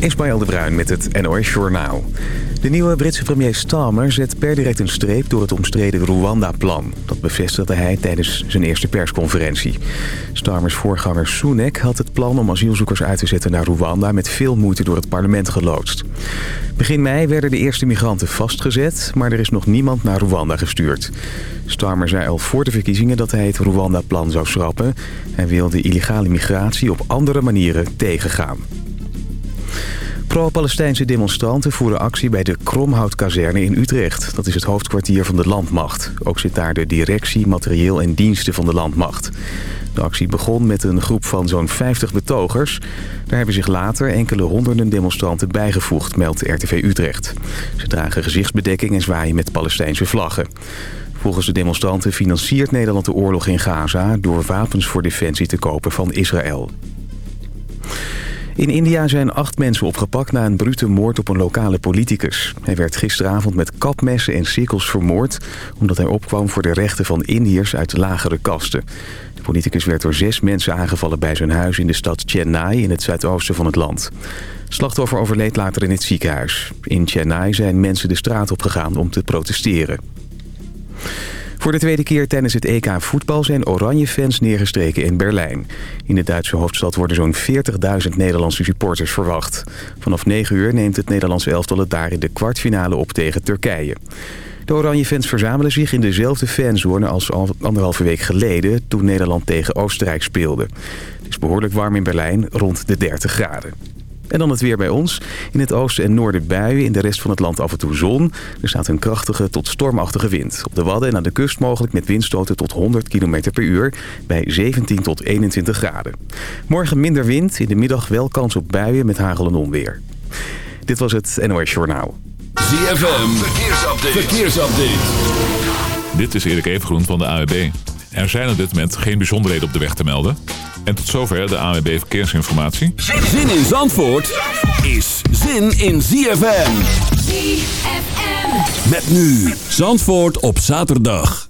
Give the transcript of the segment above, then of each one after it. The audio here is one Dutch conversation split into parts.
Ismaël de Bruin met het NOS Journaal. De nieuwe Britse premier Starmer zet per direct een streep door het omstreden Rwanda-plan. Dat bevestigde hij tijdens zijn eerste persconferentie. Starmers voorganger Sunak had het plan om asielzoekers uit te zetten naar Rwanda... met veel moeite door het parlement geloodst. Begin mei werden de eerste migranten vastgezet, maar er is nog niemand naar Rwanda gestuurd. Starmer zei al voor de verkiezingen dat hij het Rwanda-plan zou schrappen. Hij wil de illegale migratie op andere manieren tegengaan. Pro-Palestijnse demonstranten voeren actie bij de Kromhoutkazerne in Utrecht. Dat is het hoofdkwartier van de landmacht. Ook zit daar de directie, materieel en diensten van de landmacht. De actie begon met een groep van zo'n 50 betogers. Daar hebben zich later enkele honderden demonstranten bijgevoegd, meldt RTV Utrecht. Ze dragen gezichtsbedekking en zwaaien met Palestijnse vlaggen. Volgens de demonstranten financiert Nederland de oorlog in Gaza... door wapens voor defensie te kopen van Israël. In India zijn acht mensen opgepakt na een brute moord op een lokale politicus. Hij werd gisteravond met kapmessen en sikkels vermoord... omdat hij opkwam voor de rechten van Indiërs uit lagere kasten. De politicus werd door zes mensen aangevallen bij zijn huis in de stad Chennai... in het zuidoosten van het land. Slachtoffer overleed later in het ziekenhuis. In Chennai zijn mensen de straat opgegaan om te protesteren. Voor de tweede keer tijdens het EK voetbal zijn oranje fans neergestreken in Berlijn. In de Duitse hoofdstad worden zo'n 40.000 Nederlandse supporters verwacht. Vanaf 9 uur neemt het Nederlandse elftal het daar in de kwartfinale op tegen Turkije. De oranje fans verzamelen zich in dezelfde fanzone als anderhalve week geleden... toen Nederland tegen Oostenrijk speelde. Het is behoorlijk warm in Berlijn, rond de 30 graden. En dan het weer bij ons. In het oosten en noorden buien, in de rest van het land af en toe zon. Er staat een krachtige tot stormachtige wind. Op de Wadden en aan de kust mogelijk met windstoten tot 100 km per uur... bij 17 tot 21 graden. Morgen minder wind, in de middag wel kans op buien met hagel en onweer. Dit was het NOS Journaal. ZFM, verkeersupdate. verkeersupdate. Dit is Erik Evengroen van de AWB. Er zijn op dit moment geen bijzonderheden op de weg te melden... En tot zover de ANWB Verkeersinformatie. Zin in Zandvoort is zin in ZFM. ZFM. Met nu Zandvoort op zaterdag.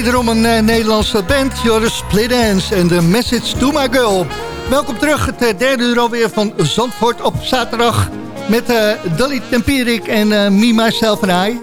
Wederom een uh, Nederlandse band, Joris Split Ends en The Message to My Girl. Welkom terug, het uh, derde uur alweer van Zandvoort op zaterdag... met uh, Dolly Tempierik en Me, Myself en I.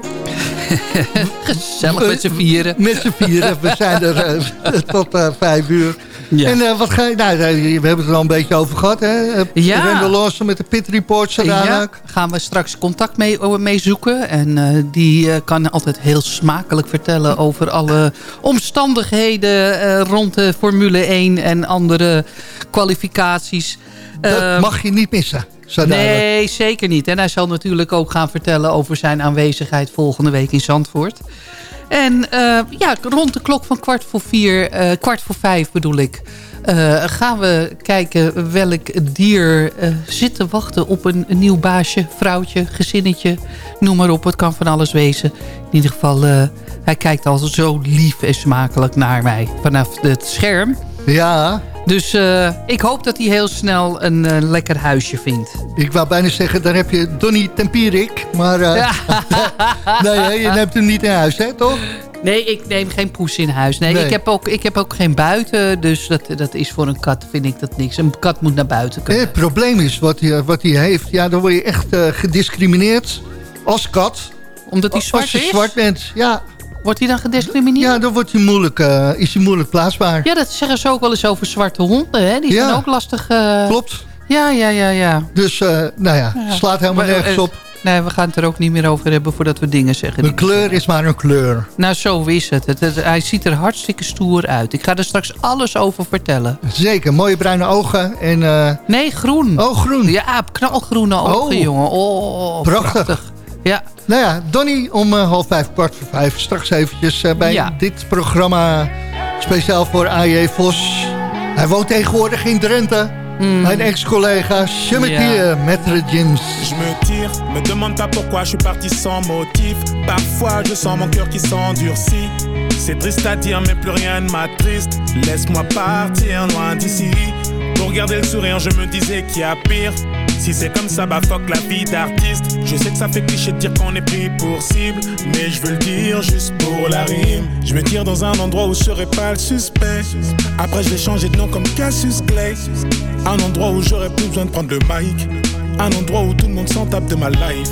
Gezellig met z'n vieren. Met z'n vieren, we zijn er tot vijf uur. Ja. En uh, wat ga je, nou, we hebben het er al een beetje over gehad. Hè? Ja. Randall Lawson met de Pit Reports. Ja, gaan we straks contact mee, mee zoeken. En uh, die uh, kan altijd heel smakelijk vertellen over alle omstandigheden rond de Formule 1 en andere kwalificaties. Dat mag je niet missen. Nee, zeker niet. En hij zal natuurlijk ook gaan vertellen over zijn aanwezigheid volgende week in Zandvoort. En uh, ja, rond de klok van kwart voor vier, uh, kwart voor vijf bedoel ik... Uh, gaan we kijken welk dier zit te wachten op een, een, nieuw baasje, vrouwtje, gezinnetje. Noem maar op, het kan van alles wezen. In ieder geval, hij kijkt al zo lief en smakelijk naar mij vanaf het scherm. Ja. Dus uh, ik hoop dat hij heel snel een uh, lekker huisje vindt. Ik wou bijna zeggen, dan heb je Donny Tempierik. Maar uh, nee, je neemt hem niet in huis, hè, toch? Nee, ik neem geen poes in huis. Nee, Ik, heb ook, ik heb ook geen buiten. Dus dat, dat is voor een kat, vind ik dat niks. Een kat moet naar buiten kunnen. het probleem is wat hij, wat hij heeft. Ja, dan word je echt gediscrimineerd als kat. Omdat hij zwart is? Als je zwart bent, ja. Wordt hij dan gediscrimineerd? Ja, dan wordt hij moeilijk, uh, is hij moeilijk plaatsbaar. Ja, dat zeggen ze ook wel eens over zwarte honden. Hè? Die zijn ook lastig... Uh... Klopt. Ja, ja, ja, ja. Dus, uh, nou ja, ja, slaat helemaal nergens op. Nee, we gaan het er ook niet meer over hebben voordat we dingen zeggen. Een kleur is maar een kleur. Nou, zo is het. Het, Hij ziet er hartstikke stoer uit. Ik ga er straks alles over vertellen. Zeker, mooie bruine ogen en... Uh... Nee, groen. Oh, groen. Ja, knalgroene ogen, oh. jongen. Oh, prachtig. prachtig. Ja. Nou ja, Donny om uh, half vijf, kwart voor vijf. Straks eventjes uh, bij ja. dit programma speciaal voor AJ Vos. Hij woont tegenwoordig in Drenthe. Mm. Mijn ex-collega, je me yeah. maître James. Je me tire, me demande pas pourquoi je suis parti sans motif. Parfois je sens mon cœur qui s'endurcit. C'est triste à dire mais plus rien ne m'attriste. Laisse-moi partir loin d'ici. Pour garder le sourire je me disais qu'il y a pire. Si c'est comme ça, bah fuck la vie d'artiste. Je sais que ça fait cliché de dire qu'on est pris pour cible, mais je veux le dire juste pour la rime. Je me tire dans un endroit où je serai pas le suspect. Après, je vais changer de nom comme Cassius Clay. Un endroit où j'aurais plus besoin de prendre le mic. Un endroit où tout le monde s'en tape de ma life.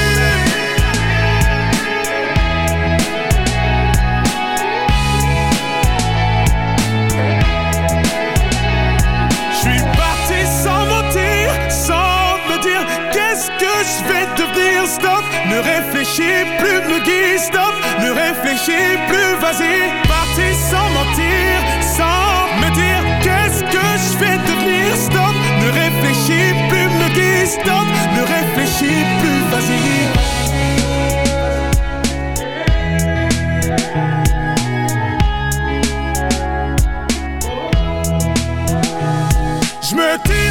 réfléchis plus, me dis stop, ne réfléchis plus, vas-y, parti sans mentir, sans me dire qu'est-ce que je vais devenir, stop, ne réfléchis plus, me dis stop, ne réfléchis plus, vas-y. Je me tire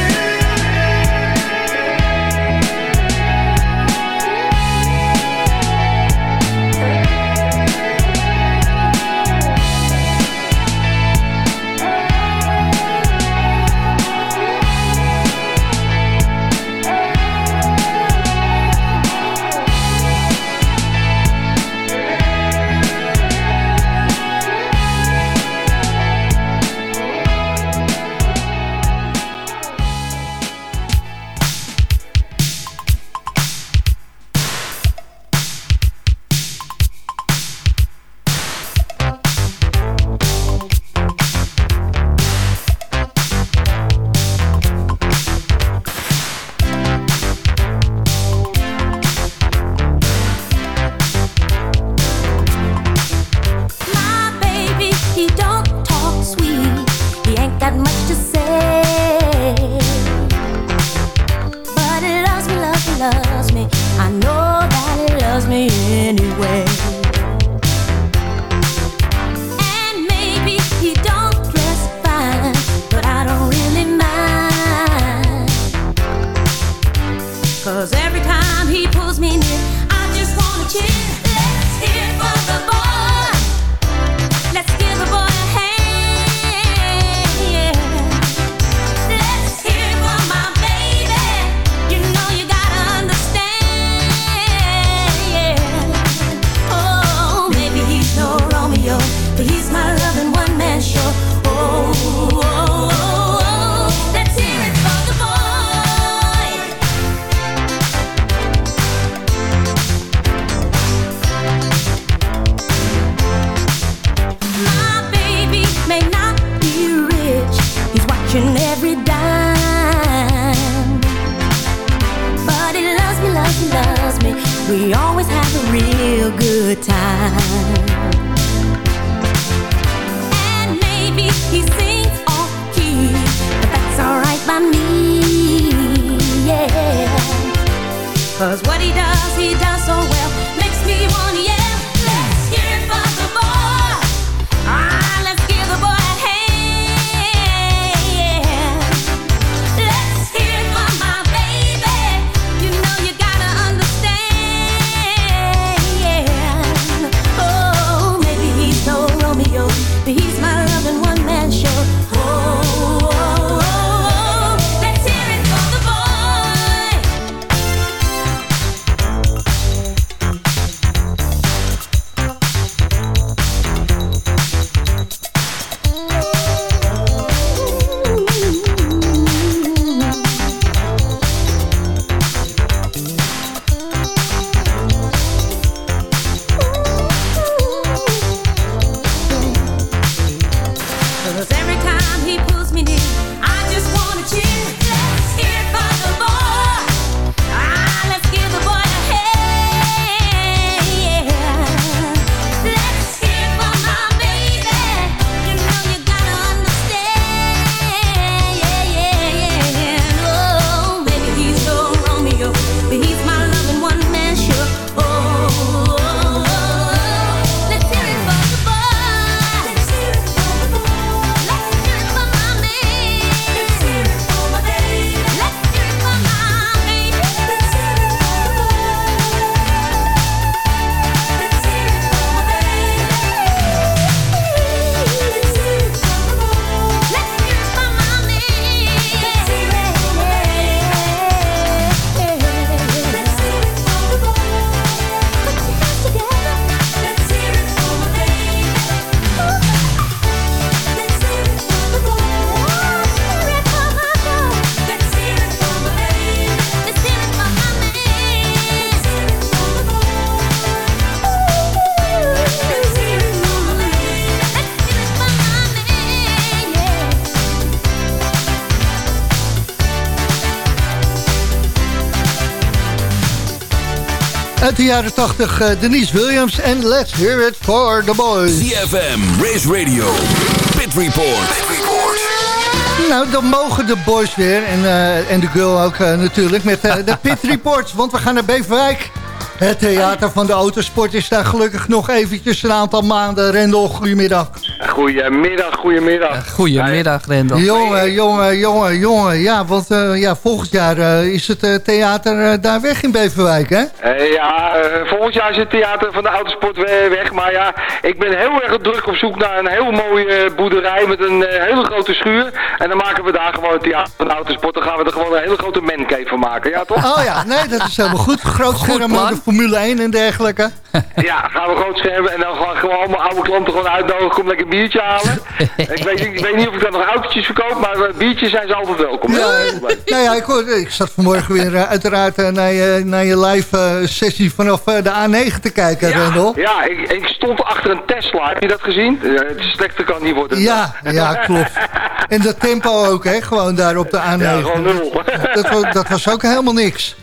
De jaren 80, uh, Denise Williams en Let's Hear It For The Boys. CFM, Race Radio, Pit Report. Nou, dan mogen de boys weer en, uh, en de girl ook uh, natuurlijk met uh, de Pit Report. Want we gaan naar Beverwijk. Het theater van de autosport is daar gelukkig nog eventjes een aantal maanden. Rendel, goedemiddag. Goedemiddag, goedemiddag. Goedemiddag, Rendel. Jongen, jongen, jongen, jongen. Ja, want uh, ja, volgend jaar uh, is het uh, theater daar weg in Beverwijk, hè? ja, volgend jaar is het theater van de autosport weg. Maar ja, ik ben heel erg druk op zoek naar een heel mooie boerderij met een hele grote schuur. En dan maken we daar gewoon het theater van de autosport. Dan gaan we er gewoon een hele grote mancave van maken, ja toch? Oh ja, nee, dat is helemaal goed. Groot scherm de Formule 1 en dergelijke. ja, gaan we groot schermen en dan gaan we gewoon mijn oude klanten gewoon uitnodigen om lekker biertje halen. ik, weet, ik weet niet of ik dan nog autootjes verkoop, maar biertjes zijn ze altijd welkom. Ja, nou ja, ik, hoorde, ik zat vanmorgen weer uh, uiteraard uh, naar, je, naar je live uh, sessie vanaf de A9 te kijken, ja, Rendel. Ja, ik, ik, stond achter een Tesla. Heb je dat gezien? het slechter kan niet worden. Ja, ja, klopt. En dat tempo ook, hè? Gewoon daar op de A9. Ja, gewoon nul. Dat, was, dat was ook helemaal niks.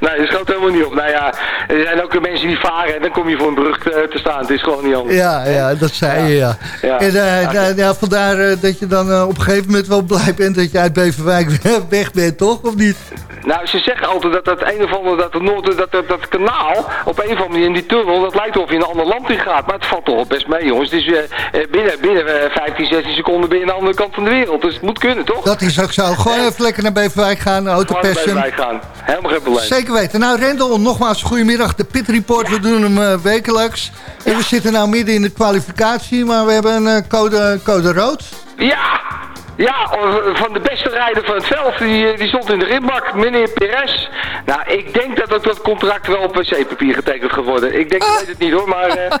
Nee, dat schoot helemaal niet op. Nou ja, er zijn ook mensen die varen en dan kom je voor een brug te, te staan. Het is gewoon niet anders. Ja, ja dat zei je, ja. ja. En uh, ja, ja, vandaar uh, dat je dan uh, op een gegeven moment wel blij bent dat je uit Beverwijk weg bent, toch? Of niet? Nou, ze zeggen altijd dat dat een of ander, dat, het dat, dat, dat kanaal, op een of andere manier in die tunnel, dat lijkt of je in een ander land in gaat. Maar het valt toch best mee, jongens. Het is binnen, binnen 15, 16 seconden ben je aan de andere kant van de wereld. Dus het moet kunnen, toch? Dat is ook zo. Gewoon even lekker naar Beverwijk gaan, autopassion. Gewoon naar Beverwijk gaan. Helemaal geen probleem. Zeker weten. Nou, Rendel, nogmaals goedemiddag. De Pit Report, we doen hem uh, wekelijks. En ja. we zitten nou midden in de kwalificatie, maar we hebben een uh, code, code rood. Ja, ja, van de beste rijder van het veld, die, die stond in de ritbak, meneer Perez. Nou, ik denk dat ook dat contract wel op wc-papier getekend gaat worden. Ik denk, ik weet het niet hoor, maar uh,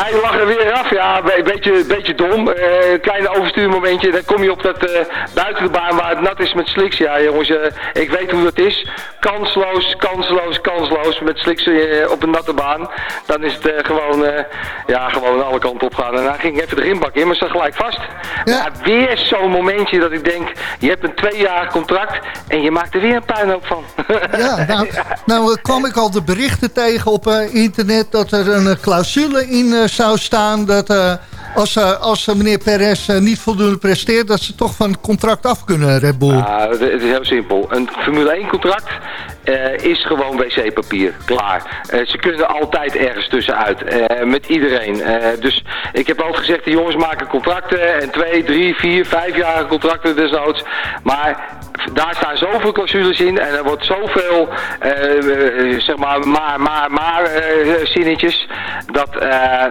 hij lag er weer af. Ja, een beetje, beetje dom. Uh, kleine overstuurmomentje, dan kom je op dat uh, buiten de baan waar het nat is met sliks. Ja jongens, ik weet hoe dat is. Kansloos, kansloos, kansloos met sliks op een natte baan. Dan is het gewoon, ja, gewoon alle kanten op gaan. En hij ging even de ritbak in, maar zat gelijk vast. Ja. ja weer zo'n momentje dat ik denk, je hebt een tweejarig contract en je maakt er weer een puinhoop van. Ja, nou, nou kwam ik al de berichten tegen op uh, internet dat er een clausule in uh, zou staan dat als, als meneer Perez niet voldoende presteert, dat ze toch van het contract af kunnen, Red Bull. Ja, het is heel simpel. Een Formule 1 contract uh, is gewoon wc-papier. Klaar. Ze kunnen altijd ergens tussenuit. Uh, met iedereen. dus ik heb altijd gezegd, de jongens maken contracten. En twee, drie, vier, vijfjarige contracten desnoods. Maar daar staan zoveel clausules in. En er wordt zoveel, zeg maar, maar, maar, maar zinnetjes. Dat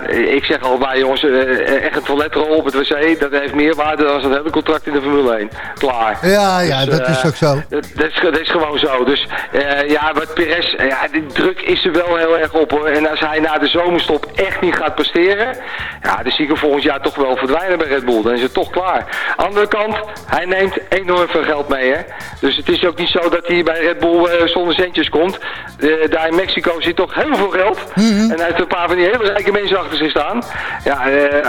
ik zeg al, bij jongens, echt een toiletrol op het wc. Dat heeft meer waarde dan een hele contract in de Formule 1. Klaar. Ja, ja, dus, dat is ook zo. Dat, dat, is, dat is gewoon zo. Dus uh, ja, wat Perez, ja, de druk is er wel heel erg op hoor. En als hij na de zomerstop echt niet gaat presteren, ja, dan zie ik hem volgend jaar toch wel verdwijnen bij Red Bull. Dan is het toch klaar. Andere kant, hij neemt enorm veel geld mee hè. Dus het is ook niet zo dat hij bij Red Bull uh, zonder centjes komt. Uh, daar in Mexico zit toch heel veel geld. Mm -hmm. En hij heeft een paar van die hele rijke mensen achter zich staan. Ja,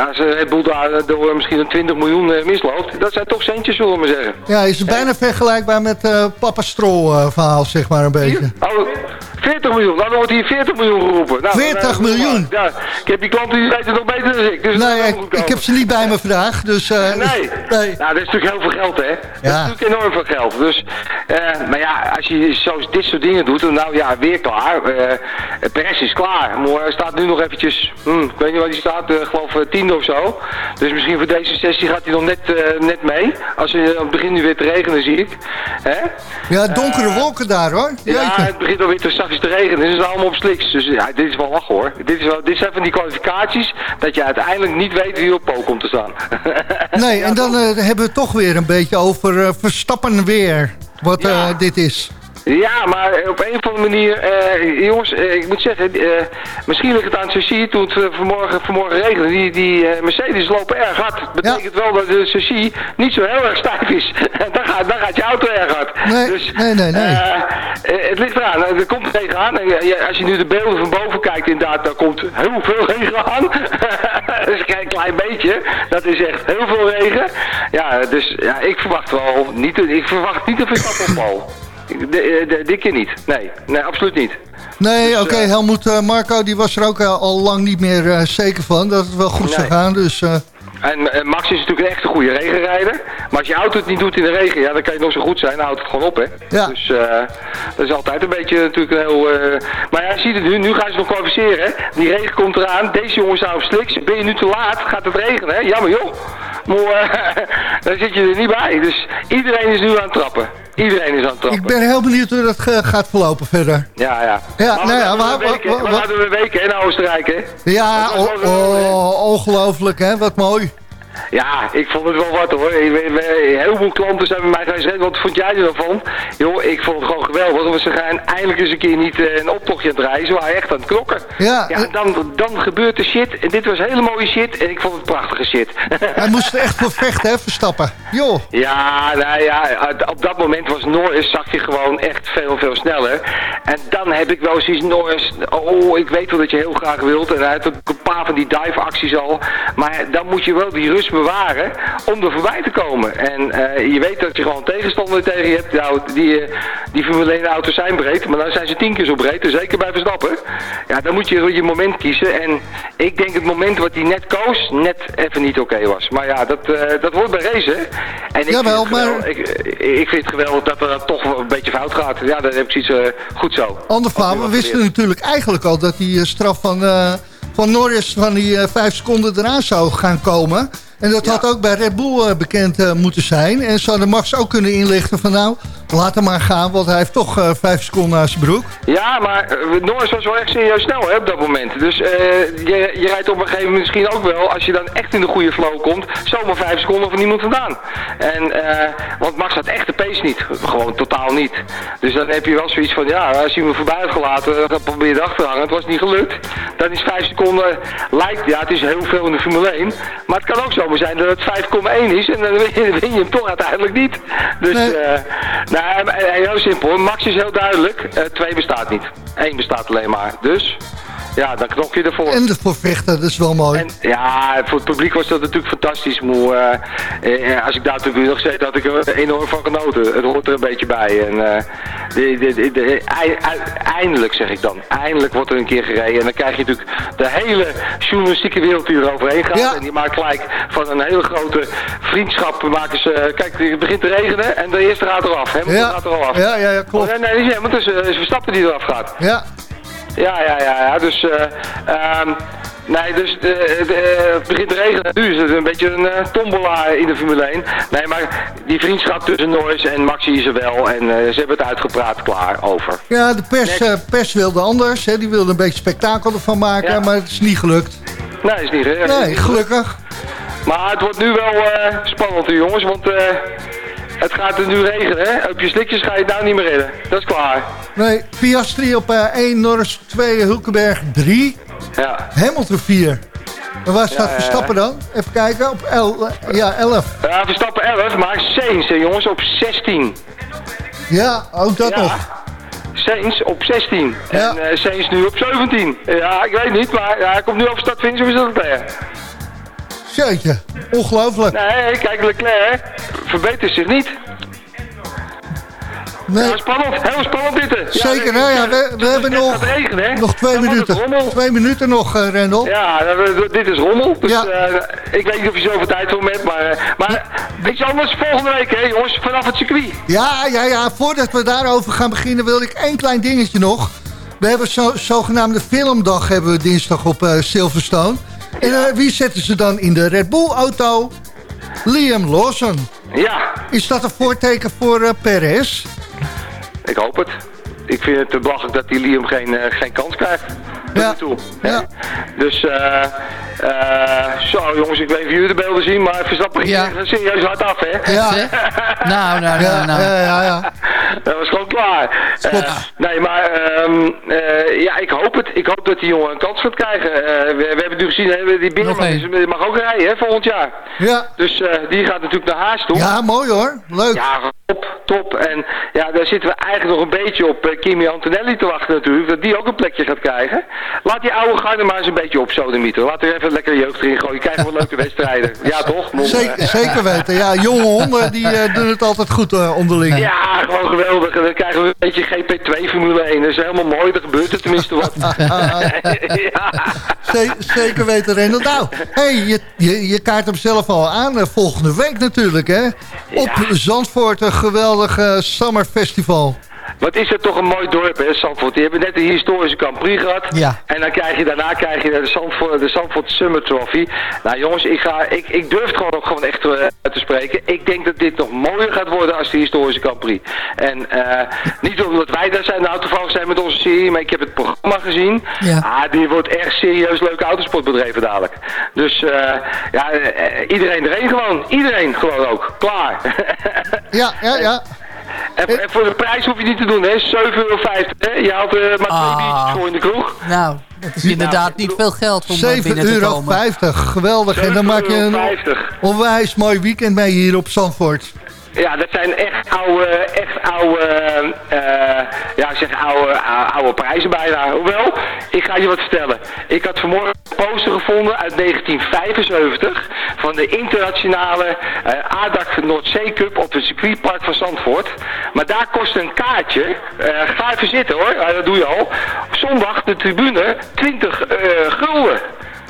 als Red Bull daar door misschien een 20 miljoen misloopt, dat zijn toch centjes zullen we maar zeggen. Ja, is het bijna vergelijkbaar met Papa Stroll verhaal zeg maar een beetje. Oh, 40 miljoen. Nou, dan wordt hier 40 miljoen geroepen. Nou, 40 dan, miljoen? Ja, ik heb die klanten die weten nog beter dan ik. Dus nee, ik, ik, heb ze niet bij me vandaag. Dus, uh, nee. nee. Nou, dat is natuurlijk heel veel geld, hè. Ja. Dat is natuurlijk enorm veel geld. Dus, uh, maar ja, als je zo dit soort dingen doet, dan nou ja, weer klaar. Uh, Perez is klaar. Maar hij staat nu nog eventjes, hm, ik weet niet waar hij staat, uh, geloof tiende of zo. Dus misschien voor deze sessie gaat hij nog net, net mee. Als je, het begint nu weer te regenen, zie ik. Hè? Ja, donkere wolken daar, hoor. Jeetje. Ja, het begint alweer te zachtjes te regenen. Dus het is allemaal op sliks. Dus ja, dit is wel lachen hoor. Dit, is wel, dit zijn van die kwalificaties dat je uiteindelijk niet weet wie op po komt te staan. nee, en dan uh, hebben we het toch weer een beetje over uh, Verstappen weer. Wat ja. uh, dit is. Ja, maar op een of andere manier, uh, jongens, uh, ik moet zeggen, uh, misschien ligt het aan het chassis toen het vanmorgen, vanmorgen regende. Die, die Mercedes lopen erg hard. Dat betekent ja. wel dat de chassis niet zo heel erg stijf is. dan, gaat, dan gaat je auto erg hard. Nee, dus, nee, nee. nee. het ligt eraan, er komt regen aan. als je nu de beelden van boven kijkt, inderdaad, daar komt heel veel regen aan. dat is een klein beetje. Dat is echt heel veel regen. Ja, dus ja, ik verwacht wel niet, ik verwacht niet een Verstappen op Dit keer niet. Nee, nee, absoluut niet. Nee, dus, oké, okay, Helmoet uh, Marco die was er ook uh, al lang niet meer uh, zeker van dat het wel goed nee. zou gaan. Dus, En Max is natuurlijk een echte goede regenrijder. Maar als je auto het niet doet in de regen, ja, dan kan je nog zo goed zijn. Dan houdt het gewoon op, hè. Ja. Dus dat is altijd een beetje natuurlijk een heel... maar ja, je ziet het nu. Nu gaan ze nog kwalificeren, hè. Die regen komt eraan. Deze jongens staan op sliks. Ben je nu te laat, gaat het regenen, hè. Jammer, joh. Maar dan zit je er niet bij. Dus iedereen is nu aan het trappen. Iedereen is aan het trappen. Ik ben heel benieuwd hoe dat gaat verlopen verder. Ja, ja. Ja, nou ja, we, we, hadden week hè, naar Oostenrijk, hè? Ja, oh, ongelooflijk, hè? Wat mooi. Ja, ik vond het wel wat hoor. Heel veel klanten zijn bij mij geweest. Wat vond jij ervan? Joh, ik vond het gewoon geweldig. Want ze gaan eindelijk eens een keer niet eh, een optochtje aan het rijden. Ze waren echt aan het klokken. Ja, ja dan, dan gebeurt er shit. En dit was hele mooie shit. En ik vond het prachtige shit. Hij moest er echt voor vechten, hè, Verstappen. Joh. Ja, nou ja, op dat moment was Norris, zag je gewoon echt veel, veel sneller. En dan heb ik wel zoiets, Norris, oh, ik weet wel dat je heel graag wilt. En hij heeft een paar van die dive acties al. Maar dan moet je wel die rust bewaren om er voorbij te komen. En eh, je weet dat je gewoon tegenstander tegen je hebt. Nou, die, uh, die Formule 1 auto's zijn breed, maar dan zijn ze tien keer zo breed. Dus zeker bij Verstappen. Ja, dan moet je je moment kiezen. En ik denk het moment wat hij net koos, net even niet oké was. Maar ja, dat, uh, dat wordt bij racen. En ik Jawel, vind maar... Ik, ik, vind het geweldig dat er toch een beetje fout gaat. Ja, dan heb ik zoiets goed zo. Ander verhaal, we wisten natuurlijk eigenlijk al dat die straf van, van Norris van die vijf seconden eraan zou gaan komen. En dat had ook bij Red Bull eh, bekend uh, moeten zijn. En zou de Max ook kunnen inlichten van nou, laat hem maar gaan, want hij heeft toch uh, vijf seconden aan zijn broek. Ja, maar Norris was wel echt serieus snel hè, op dat moment. Dus je, je rijdt op een gegeven moment misschien ook wel, als je dan echt in de goede flow komt, zomaar vijf seconden van niemand vandaan. En, want Max had echt de pace niet, gewoon totaal niet. Dus dan heb je wel zoiets van, ja, als je hem voorbij heeft gelaten, dan probeer je de achterhangen. Het was niet gelukt. Dan is vijf seconden, lijkt, ja, het is heel veel in de Formule 1, maar het kan ook zo zomaar zijn dat het 5,1 is en dan win je, hem toch uiteindelijk niet. Dus, nee. Nou, heel simpel. Max is heel duidelijk. Uh, 2 bestaat niet. 1 bestaat alleen maar. Dus... Ja, dan knok je ervoor. En ervoor vechten, dat is wel mooi. En, ja, voor het publiek was dat natuurlijk fantastisch. Moe, uh, uh, als ik daar natuurlijk nog zit, had ik er enorm van genoten. Het hoort er een beetje bij. En uh, de, de, de, eindelijk, zeg ik dan, eindelijk wordt er een keer gereden. En dan krijg je natuurlijk de hele journalistieke wereld die er overheen gaat. Ja. En die maakt gelijk van een hele grote vriendschap. Maken ze, kijk, het begint te regenen en de eerste gaat eraf. Hamilton ja. gaat er al af. Ja, ja, ja klopt. Oh, nee, nee, het is, is Verstappen die eraf gaat. Ja. Ja, ja, ja, ja. Dus, uh, um, nee, dus de, de, het begint te regenen. Nu is het een beetje een uh, tombola in de Formule 1. Nee, maar die vriendschap tussen Norris en Maxi is er wel. En uh, ze hebben het uitgepraat klaar over. Ja, de pers, pers wilde anders. Hè. Die wilde een beetje spektakel ervan maken, ja. maar het is niet gelukt. Nee, is niet gelukt. Nee, gelukkig. Maar het wordt nu wel spannend, jongens, want... Het gaat er nu regenen, hè? Op je slikjes ga je daar niet meer redden. Dat is klaar. Nee, Piastri op uh, 1, Norris 2, Hulkenberg 3. Ja. Hamilton 4. En waar staat ja, Verstappen dan? Even kijken, op el, ja, 11. Ja, Verstappen 11, maar Sainz, hè, jongens, op 16. Ja, ook dat ja. nog. Sainz op 16. Ja. En uh, Sainz nu op 17. Ja, ik weet niet, maar ja, hij komt nu op stadfinish, hoe is dat er? Jeetje, ongelooflijk. Nee, kijk, Leclerc verbetert zich niet. Nee. Heel spannend, heel spannend dit. Ja, Zeker, nou ja, we, we hebben nog, nog twee minuten. Twee minuten nog, uh, Rendel. Ja, dit is rommel. Dus ja. uh, ik weet niet of je zoveel tijd voor hebt, maar, uh, maar iets anders volgende week, hè jongens, vanaf het circuit. Ja, ja, ja, voordat we daarover gaan beginnen wil ik één klein dingetje nog. We hebben zo, zogenaamde filmdag hebben we dinsdag op Silverstone. En uh, wie zetten ze dan in de Red Bull auto? Liam Lawson. Ja. Is dat een voorteken voor uh, Perez? Ik hoop het. Ik vind het te belachelijk dat die Liam geen, uh, geen kans krijgt. Ja. Toe, ja. Dus, eh uh, zo jongens, ik weet niet of jullie de beelden zien, maar Verstappen ging ja. serieus hard af, hè? Ja. nou, nou, nou, nou. Ja, ja, ja. Dat was gewoon klaar. Uh, nee, maar um, uh, ja, ik hoop het. Ik hoop dat die jongen een kans gaat krijgen. we, we, hebben nu gezien, hè, die Beerman die mag ook rijden, hè, volgend jaar. Ja. Dus die gaat natuurlijk naar Haas toe. Ja, mooi hoor. Leuk. Ja, top, top. En ja, daar zitten we eigenlijk nog een beetje op uh, Kimi Antonelli te wachten natuurlijk. Dat die ook een plekje gaat krijgen. Laat die oude garde maar eens een beetje op sodemieter. Laat er even lekker jeugd erin gooien. Krijgen we leuke wedstrijden. Ja, toch? zeker, zeker, weten. Ja, jonge honden die uh, doen het altijd goed uh, onderling. Ja, gewoon geweldig. En dan krijgen we een beetje GP2 Formule 1. Dat is helemaal mooi. Er gebeurt er tenminste wat. ja. Zeker weten, Rendel. Nou, hey, je, je, je kaart hem zelf al aan. volgende week natuurlijk, hè? Op. Zandvoort geweldig uh, Summer Festival. Wat is het toch een mooi dorp, hè, Zandvoort. Die hebben net de historische Grand Prix gehad. Ja. En dan krijg je, daarna krijg je de Zandvoort, de Zandvoort Summer Trophy. Nou jongens, ik, ga, ik, ik durf het gewoon ook gewoon echt uh, te spreken. Ik denk dat dit nog mooier gaat worden als de historische Grand Prix. En uh, niet omdat wij daar zijn, nou toevallig zijn met onze serie, maar ik heb het programma gezien. Ja. Ah, die wordt echt serieus leuke autosport bedreven dadelijk. Dus uh, ja, iedereen erheen gewoon. Iedereen gewoon ook. Klaar. ja, ja, ja. En, en, voor de prijs hoef je niet te doen, hè? 7,50 euro. Hè? Je haalt uh, maar twee ah. biertjes voor in de kroeg. Nou, dat is inderdaad nou, niet veel geld om 7 binnen te euro komen. 50, geweldig. En dan maak je een onwijs mooi weekend mee hier op Zandvoort. Ja, dat zijn echt oude, echt oude, uh, ja, zeg oude, oude prijzen bijna. Hoewel, ik ga je wat vertellen. Ik had vanmorgen een poster gevonden uit 1975 van de internationale uh, ADAC Noordzee Cup op het circuitpark van Zandvoort. Maar daar kost een kaartje, ga even zitten hoor, dat doe je al, zondag de tribune 20 gulden.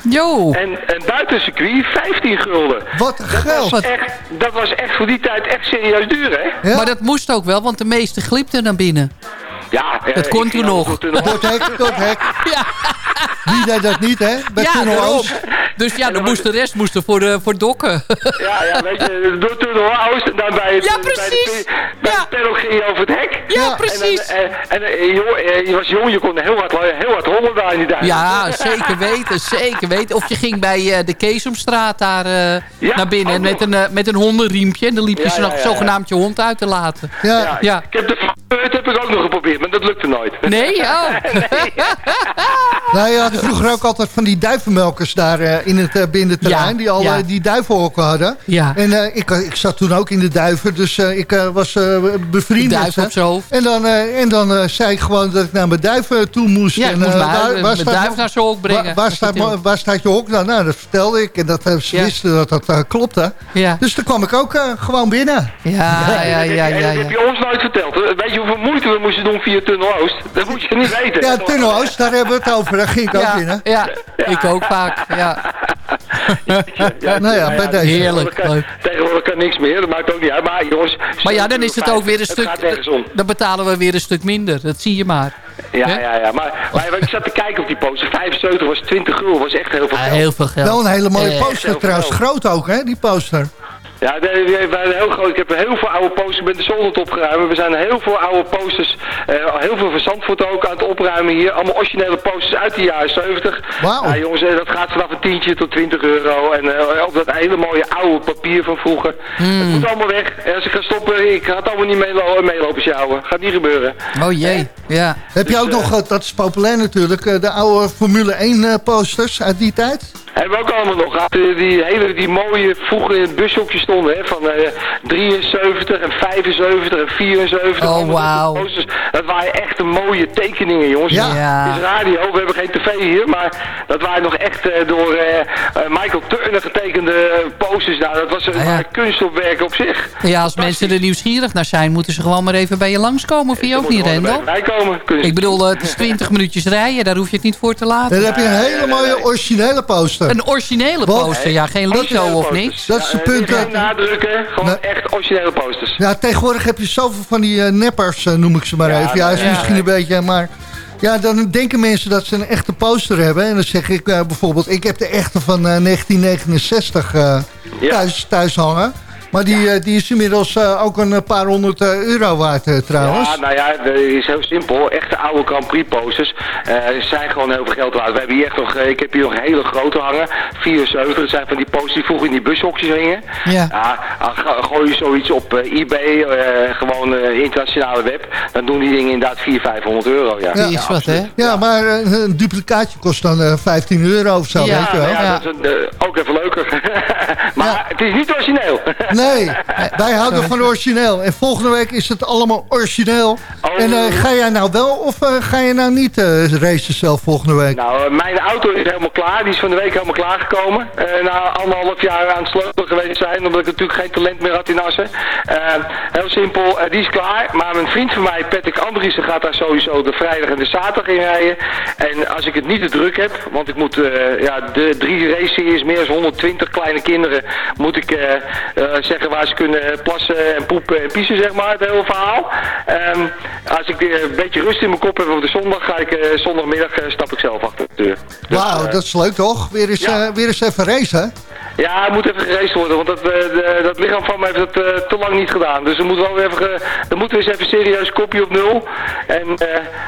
Jo. En, en buitencircuit 15 gulden. Wat geld. Dat was, echt, dat was echt voor die tijd echt serieus duur, hè? Ja. Maar dat moest ook wel, want de meeste glipten naar binnen. Ja, dat uh, kon toen nog. Het hek, het hek. Ja. Wie deed dat niet, hè? Bij ja, Tunnel. Dus ja, dan moest de rest moesten voor, de, voor dokken. Ja, ja, weet je, door Tunnel Oost en dan bij het, ja, precies. bij de, bij ja. de panel ging je over het hek. Ja, precies. En, en, en, en je, je, was jong, je kon heel hard, heel hard hollen daar in die duinen. Ja, zeker weten, zeker weten. Of je ging bij uh, de Keesomstraat daar uh, ja, naar binnen met een, uh, met een hondenriempje. En dan liep je ja, ja, zogenaamd je hond uit te laten. Ja, ja. Ik heb de dat heb ik ook nog geprobeerd, maar dat lukte nooit. Nee? Oh. nee. nou, had vroeger ook altijd van die duivenmelkers daar uh, in het uh, binnenterrein. Ja, die al ja. uh, die duivenhokken hadden. Ja. En ik, ik zat toen ook in de duiven, dus ik was bevriend duif op zijn hoofd. En dan, en dan zei ik gewoon dat ik naar mijn duiven toe moest. Ja, en, moest waar, waar, waar staat, duif naar zijn hok brengen. Waar, waar, staat, waar staat je hok? Nou, nou, dat vertelde ik. En dat ze Ja. wisten dat dat klopte. Ja. Dus toen kwam ik ook gewoon binnen. Ja, ja, ja, ja. ja, Dat heb je ons nooit verteld. Weet je hoeveel moeite we moesten doen via Tunnel Oost? Dat moet je niet weten. Ja, Tunnel Oost, daar hebben we het over. Daar ging ik ook ja, ik ook vaak. Ja. nou ja, bij deze. Heerlijk. Tegenwoordig kan, tegenwoordig kan niks meer, dat maakt ook niet uit. Maar jongens... Maar ja, dan is het ook weer een stuk... Dan betalen we weer een stuk minder. Dat zie je maar. Ja, ja, ja. Maar, maar ik zat te kijken op die poster. 75 was 20 gulden, was echt heel veel Ja, geld. heel veel geld. Wel een hele mooie Eh, poster trouwens. Groot ook, hè, die poster. Ja, heeft een heel groot. Ik heb heel veel oude posters met de zolder opgeruimd. We zijn heel veel oude posters, eh, heel veel van Zandvoort ook aan het opruimen hier. Allemaal originele posters uit de jaren 70. Wauw. Ja, jongens, eh, dat gaat vanaf een tientje tot 20 euro. En eh, op dat hele mooie oude papier van vroeger. Het moet allemaal weg. En als ik ga stoppen, ik ga het allemaal niet meelo meelopen sjouwen. Gaat niet gebeuren. Oh jee, ja. Heb je Dus, ook nog, dat is populair natuurlijk, eh, de oude Formule 1 eh, posters uit die tijd? Hebben we ook allemaal nog gehad. Die, die hele, die mooie, vroeger in het bushokje stonden, hè, van eh 73 en 75 en 74. Oh, wauw. dat posters. Dat waren echt mooie tekeningen, jongens. Ja. Ja. Het is radio, we hebben geen tv hier, maar dat waren nog echt eh, door eh, eh, Michael Turner getekende posters. Nou, dat was een Ah, ja. kunstopwerk op zich. Ja, als mensen er nieuwsgierig naar zijn, moeten ze gewoon maar even bij je langskomen. Vind je ook niet, Rendel? Wij komen. Kunst. Ik bedoel, eh, het is 20 minuutjes rijden, daar hoef je het niet voor te laten. Dan heb je een hele mooie originele poster. Een originele poster, ja, geen Originele of niks. Dat is het eh, punt? Nadrukken, gewoon echt originele posters. Ja, tegenwoordig heb je zoveel van die eh, neppers, eh, noem ik ze maar Ja, even. Ja, is ja. misschien een beetje, maar... Ja, dan denken mensen dat ze een echte poster hebben. En dan zeg ik eh, bijvoorbeeld, ik heb de echte van eh, 1969 eh, Ja. thuis, thuis hangen. Maar die, eh, die is inmiddels eh, ook een paar honderd eh, euro waard eh, trouwens. Ja, nou ja, dat is heel simpel. Echte oude Grand Prix posters eh, zijn gewoon heel veel geld waard. We hebben hier echt nog, eh, ik heb hier nog hele grote hangen. 74, dat zijn van die posters die vroeger in die bushokjes hingen. Ja. Ja, gooi je zoiets op eh, eBay, eh, gewoon eh, internationale web. Dan doen die dingen inderdaad 400, 500 euro. Ja, is wat, hè? Ja, maar eh, een duplicaatje kost dan eh, 15 euro of zo, Ja, weet je wel. Ja, Ja. dat is een, eh, ook even leuker. maar Ja. het is niet origineel. Nee, wij houden van origineel. En volgende week is het allemaal origineel. En uh, ga jij nou wel of uh, ga je nou niet uh, racen zelf volgende week? Nou, mijn auto is helemaal klaar. Die is van de week helemaal klaargekomen. na anderhalf jaar aan het sleutelen geweest zijn. Omdat ik natuurlijk geen talent meer had in Assen. heel simpel, die is klaar. Maar mijn vriend van mij, Patrick Andriessen, gaat daar sowieso de vrijdag en de zaterdag in rijden. En als ik het niet te druk heb, want ik moet ja, de drie race-series, meer dan 120 kleine kinderen, moet ik zeggen waar ze kunnen plassen en poepen en piezen, zeg maar, het hele verhaal. Um, als ik een beetje rust in mijn kop heb op de zondag, ga ik uh, zondagmiddag uh, stap ik zelf achter de deur. Dus, Wauw, uh, dat is leuk toch? Weer eens, ja. weer eens even racen, Ja, het moet even geraced worden, want dat, de, dat lichaam van mij heeft dat te lang niet gedaan. Dus er moet wel weer even, dan moeten we eens even serieus kopje op nul. En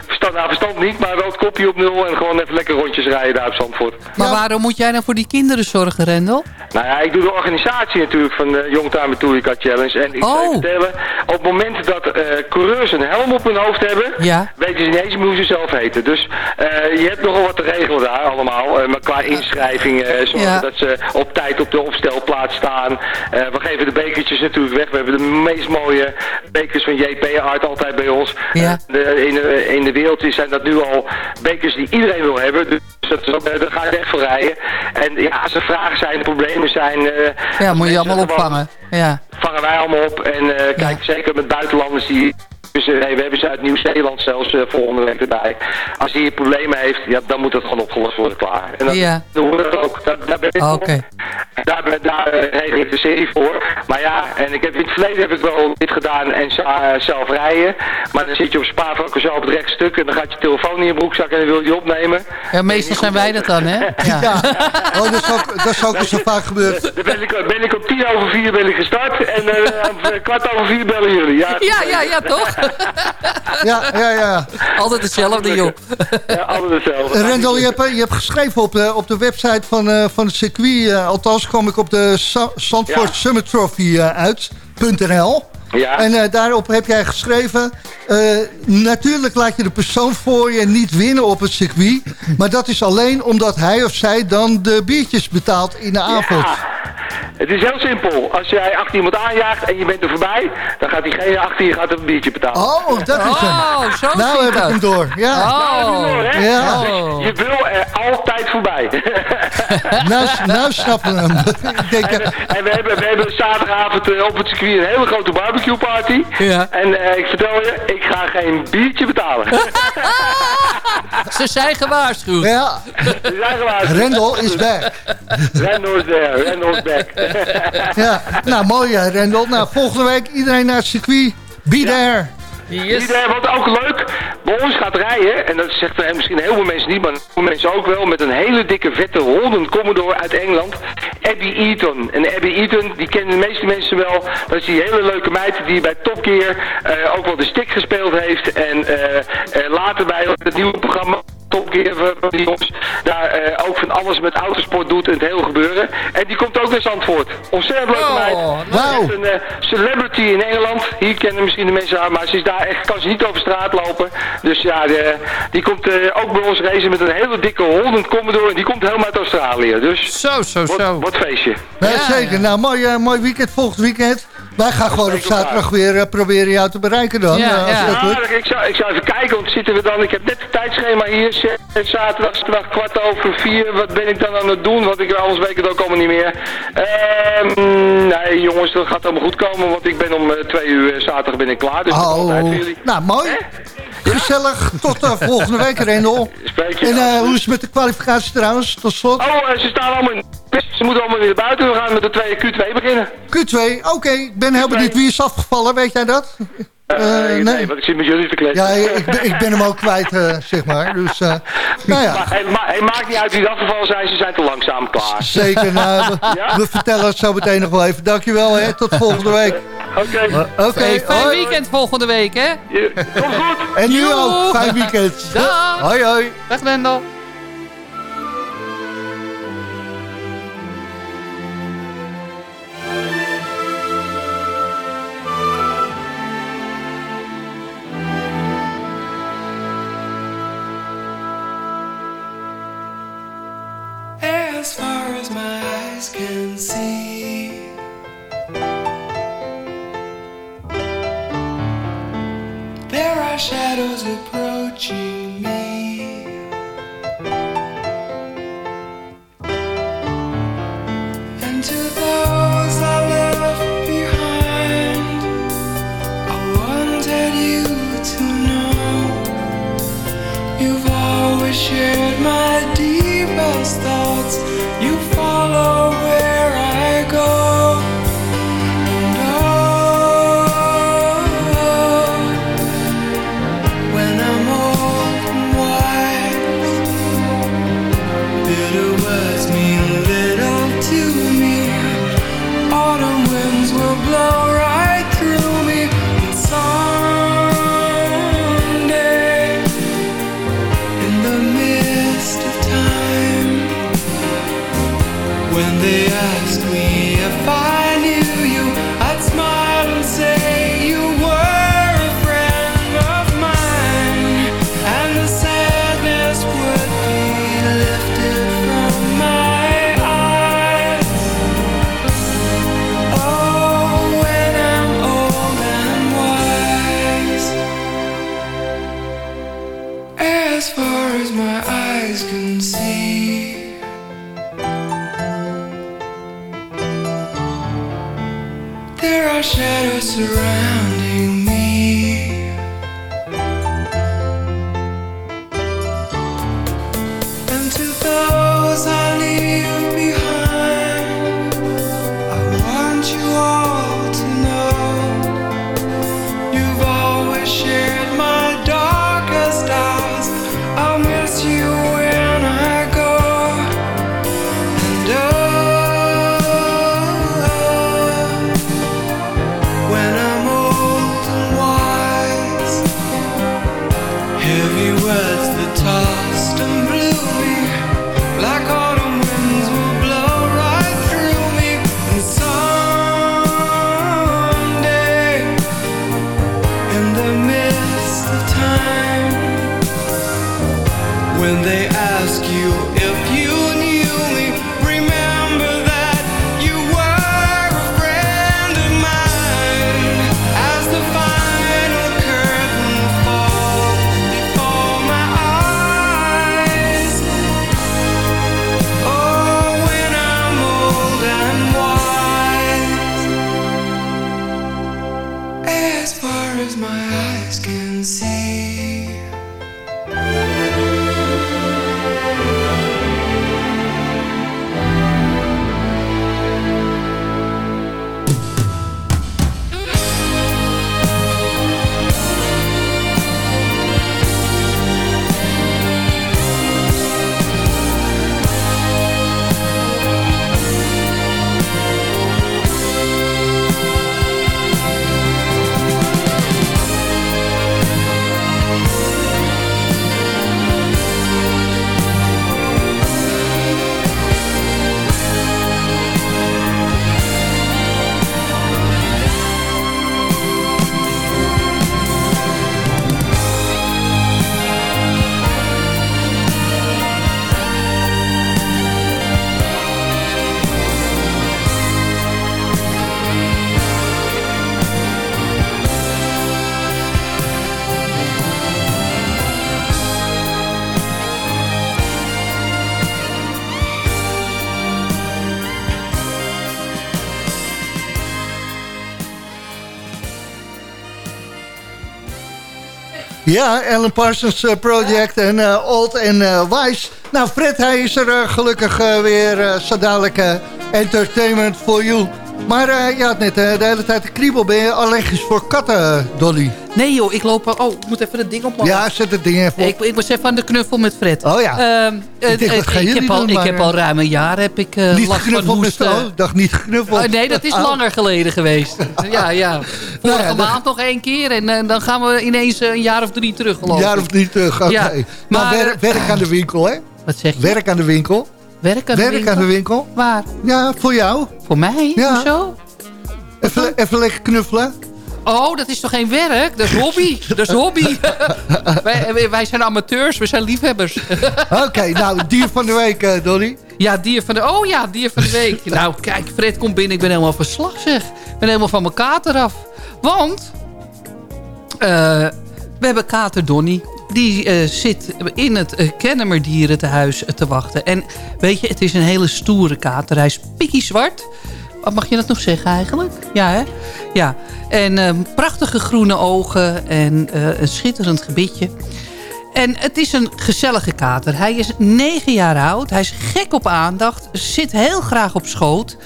verstand, nou, verstand niet, maar wel het kopje op nul en gewoon even lekker rondjes rijden daar op Zandvoort. Maar ja. waarom moet jij dan voor die kinderen zorgen, Rendel? Nou ja, ik doe de organisatie natuurlijk van de Youngtimer Tourica Challenge. En ik oh. vertellen, op het moment dat uh, coureurs een helm op hun hoofd hebben, ja. weten ze niet eens meer hoe ze zelf heten. Dus uh, je hebt nogal wat te regelen daar allemaal. Uh, maar qua inschrijving, zorgen ja. dat ze op tijd op de opstelplaats staan. we geven de bekertjes natuurlijk weg. We hebben de meest mooie bekers van JP Art altijd bij ons. Ja. De, in, de, in de wereld zijn dat nu al bekers die iedereen wil hebben. Dus dat, daar ga je echt voor rijden. En ja, als er vragen zijn, problemen zijn... ja, moet je allemaal opvangen. Ja. Vangen wij allemaal op. En uh, kijk, zeker met buitenlanders die dus uh, we hebben ze uit Nieuw-Zeeland zelfs uh, volgende week erbij. Als hij problemen heeft, ja, dan moet dat gewoon opgelost worden, klaar. En dat, ja. dan hoort dat ook. Daar, daar ben ik oh, okay. Daar, daar uh, regel ik de serie voor. Maar ja, en ik heb, in het verleden heb ik wel dit gedaan en zelf rijden. Maar dan zit je op Spa zo op het rechtstuk en dan gaat je telefoon in je broekzak en dan wil je die opnemen. Ja, meestal zijn wij dat dan, hè? Ja. ja. Oh, dat is ook, dat is ook zo vaak gebeurd. Dan ben ik, ben ik om tien over vier ben ik gestart en kwart over vier bellen jullie. Ja, ja, ja, ja, toch? Ja, ja, ja. Altijd hetzelfde, joh. Ja, altijd hetzelfde. Rendel, je hebt, je hebt geschreven op de, op de website van, uh, van het circuit. Uh, althans kwam ik op de Zandvoort ja. Summit Trophy uh, uit.nl. Ja. En uh, daarop heb jij geschreven... Uh, natuurlijk laat je de persoon voor je niet winnen op het circuit. Maar dat is alleen omdat hij of zij dan de biertjes betaalt in de avond. Ja. Het is heel simpel. Als jij achter iemand aanjaagt en je bent er voorbij... dan gaat diegene achter je gaat een biertje betalen. Oh, dat is hem. Oh, zo nou heb ik hem door. Ja. Oh. Nou, door, hè? Ja. Dus je wil er altijd voorbij. nou, nou snappen we hem. ik denk, en, en we, hebben, we hebben zaterdagavond uh, op het circuit een hele grote barbecue party. Ja. En uh, ik vertel je, ik ga geen biertje betalen. Ze zijn gewaarschuwd. Ja. Ze zijn gewaarschuwd. Rendel is back. Rendel is there. Rendel is back. ja, nou mooi Rendel. Nou, volgende week iedereen naar het circuit. Be ja. there. Iedereen, wat ook leuk, bij ons gaat rijden, en dat zegt er misschien heel veel mensen niet, maar veel mensen ook wel, met een hele dikke vette Holden Commodore uit Engeland, Abby Eaton. En Abby Eaton, die kennen de meeste mensen wel, dat is die hele leuke meid die bij Top Gear uh, ook wel de stick gespeeld heeft. En uh, uh, later bij het nieuwe programma Top Gear van die jongens daar uh, ook van alles met autosport doet en het heel gebeuren. En die komt ook naar Zandvoort. Ontzettend leuke oh, meid. Wow. Echt een uh, celebrity in Engeland. Hier kennen misschien de mensen haar, maar ze is daar echt, kan ze niet over straat lopen. Dus ja, de, die komt uh, ook bij ons racen met een hele dikke Holden Commodore. En die komt helemaal uit Australië. Dus zo, zo, wat, zo. Wat feestje. Ja, ja zeker. Nou, mooi, mooi weekend volgend weekend. Wij gaan gewoon op zaterdag weer uh, proberen jou te bereiken dan. Ja, uh, ja. ja ik, zou, ik zou even kijken, want zitten we dan... Ik heb net het tijdschema hier. Zaterdag, zaterdag kwart over vier. Wat ben ik dan aan het doen? Want ik anders weet ik het ook allemaal niet meer. Um, nee, jongens, dat gaat allemaal goed komen. Want ik ben om uh, twee uur zaterdag ben ik klaar. Dus oh, jullie. nou mooi. Eh? Gezellig. Tot uh, volgende week, Rendel. En uh, hoe is het met de kwalificatie trouwens, tot slot? Oh, ze staan allemaal in ze moeten allemaal weer naar buiten. We gaan met de tweede Q2 beginnen. Q2, oké. Okay. Ik ben heel benieuwd wie is afgevallen, weet jij dat? Uh, nee. nee, want ik zit met jullie te kletsen. Ja, ik ben, ik ben hem ook kwijt, uh, zeg maar. Dus, uh, nou ja. Maar, hey, ma hey, maakt niet uit wie afgevallen zijn, ze zijn te langzaam klaar. Zeker, nou, we, ja? we, vertellen het zo meteen nog wel even. Dankjewel, hè. Tot volgende week. Oké. Okay. Oké. Okay. Fijn weekend volgende week, hè. Ja, komt goed. En nu ook. Fijn weekend. Dag. Hoi, hoi. Dag, Wendel. Eyes can see. Ja, Alan Parsons eh, Project en uh, Old en uh, Wise. Nou, Fred, hij is er gelukkig weer zo entertainment for you. Maar uh, je had net uh, de hele tijd de kriebel. Ben je allergisch voor katten, Dolly? Nee joh, ik loop... Oh, ik moet even het ding opmaken. Ja, zet het ding even op. Ik, ik was even aan de knuffel met Fred. Oh ja. Uh, ik, denk, ik, ik, heb al, ik heb al ruim een jaar heb ik uh, niet last van hoesten. Met, oh, dacht niet geknuffeld. Nee, dat is oh. langer geleden geweest. ja, ja. Vorige nou ja, maand nog één keer. En dan gaan we ineens een jaar of drie terug Een jaar of drie terug, oké. Okay. Ja, maar, maar werk, werk aan de winkel, hè? Wat zeg je? Werk aan de winkel. Werk aan de winkel? aan de winkel. Waar? Ja, voor jou. Voor mij? Ja. Hoezo? Even, even lekker knuffelen. Oh, dat is toch geen werk? Dat is hobby. Dat is hobby. wij, wij, zijn amateurs, we zijn liefhebbers. Oké, okay, nou, dier van de week, uh, Dolly. Ja, dier van de... Oh ja, dier van de week. nou, kijk, Fred komt binnen. Ik ben helemaal verslag, zeg. Ik ben helemaal van mijn kater af. Want... Uh, we hebben kater Donny. Die uh, zit in het uh, te wachten. En weet je, het is een hele stoere kater. Hij is pikkie zwart. Wat mag je dat nog zeggen eigenlijk? Ja, hè? Ja. En uh, prachtige groene ogen en uh, een schitterend gebitje. En het is een gezellige kater. Hij is 9 jaar oud. Hij is gek op aandacht. Zit heel graag op schoot.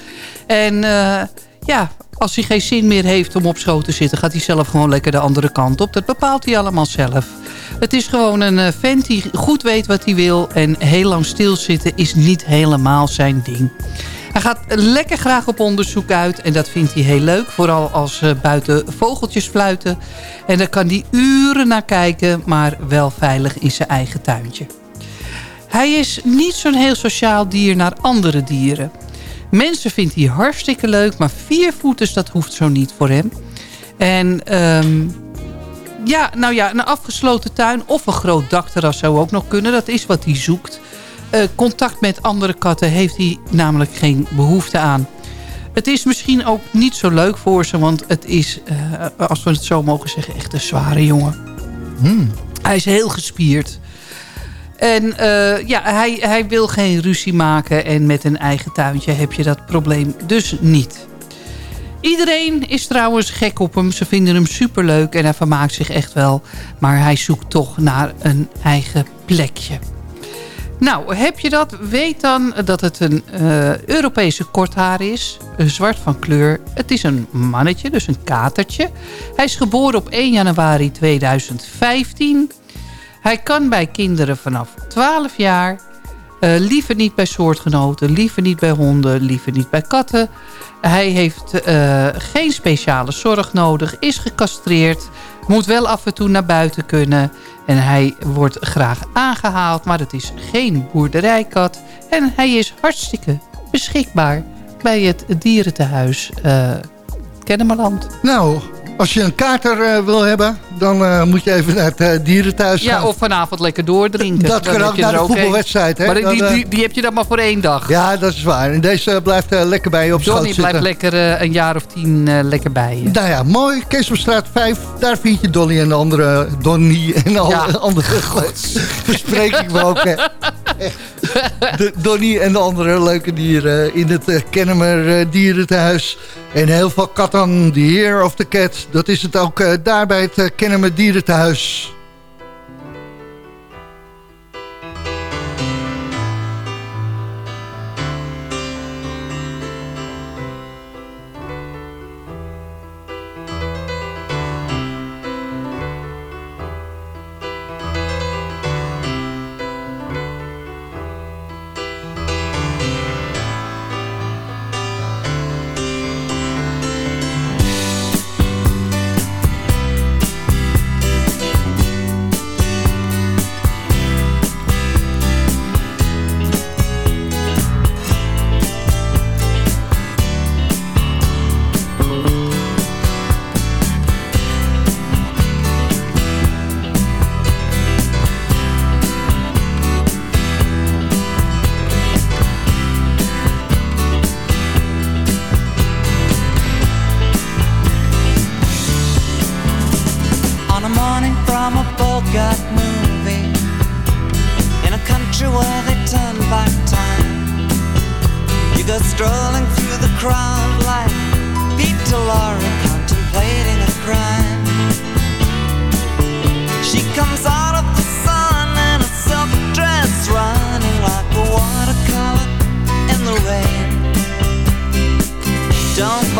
En ja, als hij geen zin meer heeft om op schoot te zitten... gaat hij zelf gewoon lekker de andere kant op. Dat bepaalt hij allemaal zelf. Het is gewoon een uh, vent die goed weet wat hij wil. En heel lang stilzitten is niet helemaal zijn ding. Hij gaat lekker graag op onderzoek uit en dat vindt hij heel leuk. Vooral als uh, buiten vogeltjes fluiten. En daar kan hij uren naar kijken, maar wel veilig in zijn eigen tuintje. Hij is niet zo'n heel sociaal dier naar andere dieren. Mensen vindt hij hartstikke leuk, maar viervoeters dat hoeft zo niet voor hem. En um, ja, nou ja, een afgesloten tuin of een groot dakterras zou ook nog kunnen. Dat is wat hij zoekt. Uh, contact met andere katten heeft hij namelijk geen behoefte aan. Het is misschien ook niet zo leuk voor ze, want het is, uh, als we het zo mogen zeggen, echt een zware jongen. Hmm. Hij is heel gespierd. En uh, ja, hij, hij wil geen ruzie maken en met een eigen tuintje heb je dat probleem dus niet. Iedereen is trouwens gek op hem. Ze vinden hem superleuk en hij vermaakt zich echt wel. Maar hij zoekt toch naar een eigen plekje. Nou, heb je dat? Weet dan dat het een uh, Europese korthaar is. Zwart van kleur. Het is een mannetje, dus een katertje. Hij is geboren op 1 januari 2015. Hij kan bij kinderen vanaf 12 jaar. Uh, liever niet bij soortgenoten, liever niet bij honden, liever niet bij katten. Hij heeft uh, geen speciale zorg nodig, is gecastreerd, moet wel af en toe naar buiten kunnen. En hij wordt graag aangehaald, maar het is geen boerderijkat. En hij is hartstikke beschikbaar bij het dierentehuis uh, Kennemerland. Nou, als je een kater uh, wil hebben, dan uh, moet je even naar het uh, dierenthuis gaan. Ja, of vanavond lekker doordrinken. Dat kan ook naar de voetbalwedstrijd. Hè? Maar die, die, die, heb je dan maar voor één dag. Ja, dat is waar. En deze blijft lekker bij je op Johnny schoot zitten. blijft lekker een jaar of tien lekker bij je. Nou ja, mooi. Keesomstraat 5, daar vind je Donny en de andere... Donny en alle ja. andere... Verspreking we ook, hè. De, Donny en de andere leuke dieren in het uh, Kennemer uh, Dierentehuis. En heel veel katten, the year of the cat. Dat is het ook uh, daar bij het Kennemer Dierentehuis.